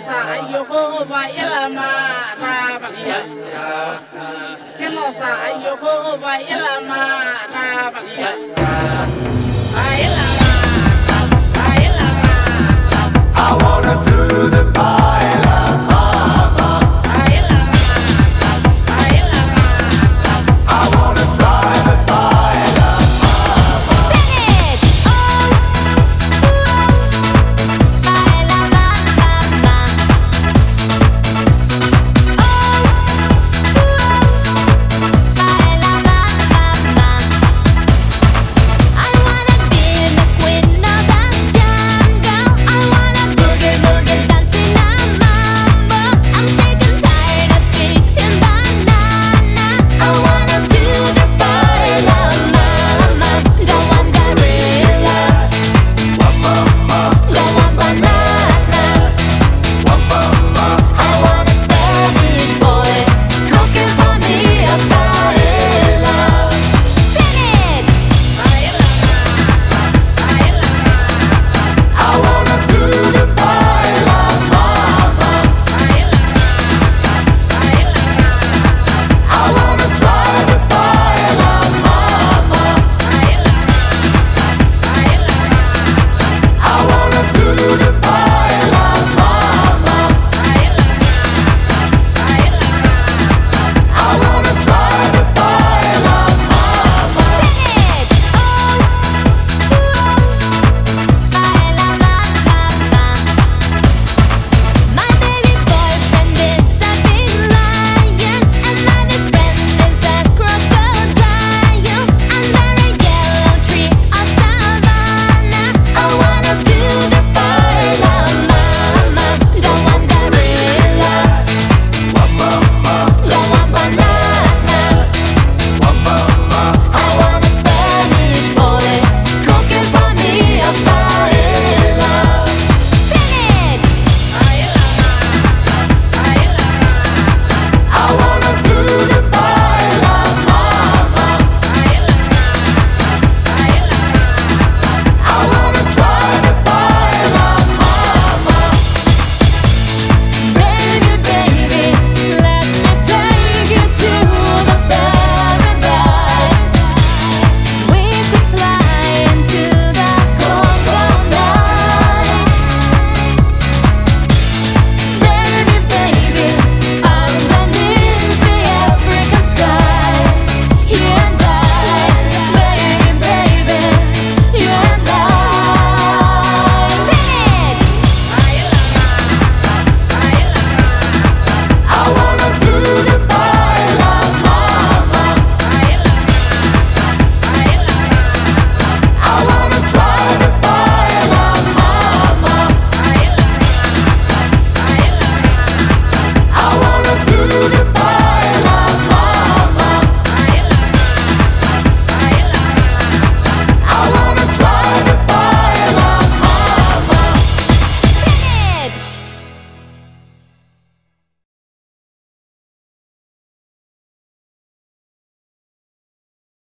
sa yo ho va ela ma na ba ya sa yo ho va ela ma na ba